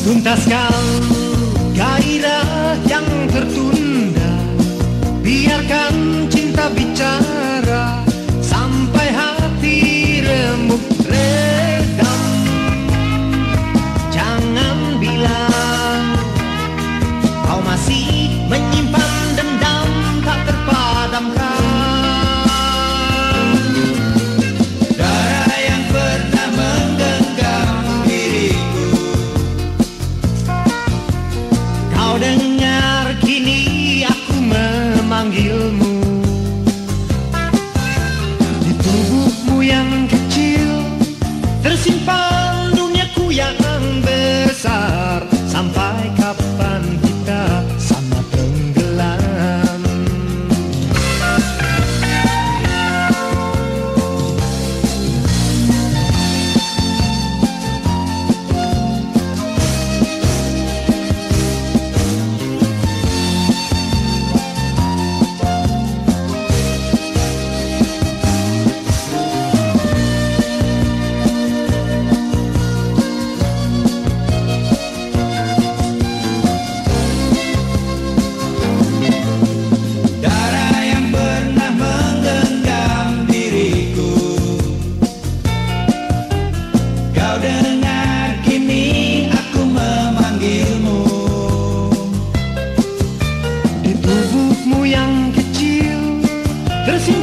Tuntaskan gairah yang tertunda. Biarkan cinta bicara Sampai hati remuk redam. Jangan bilang Kau masih menyimpan Pero si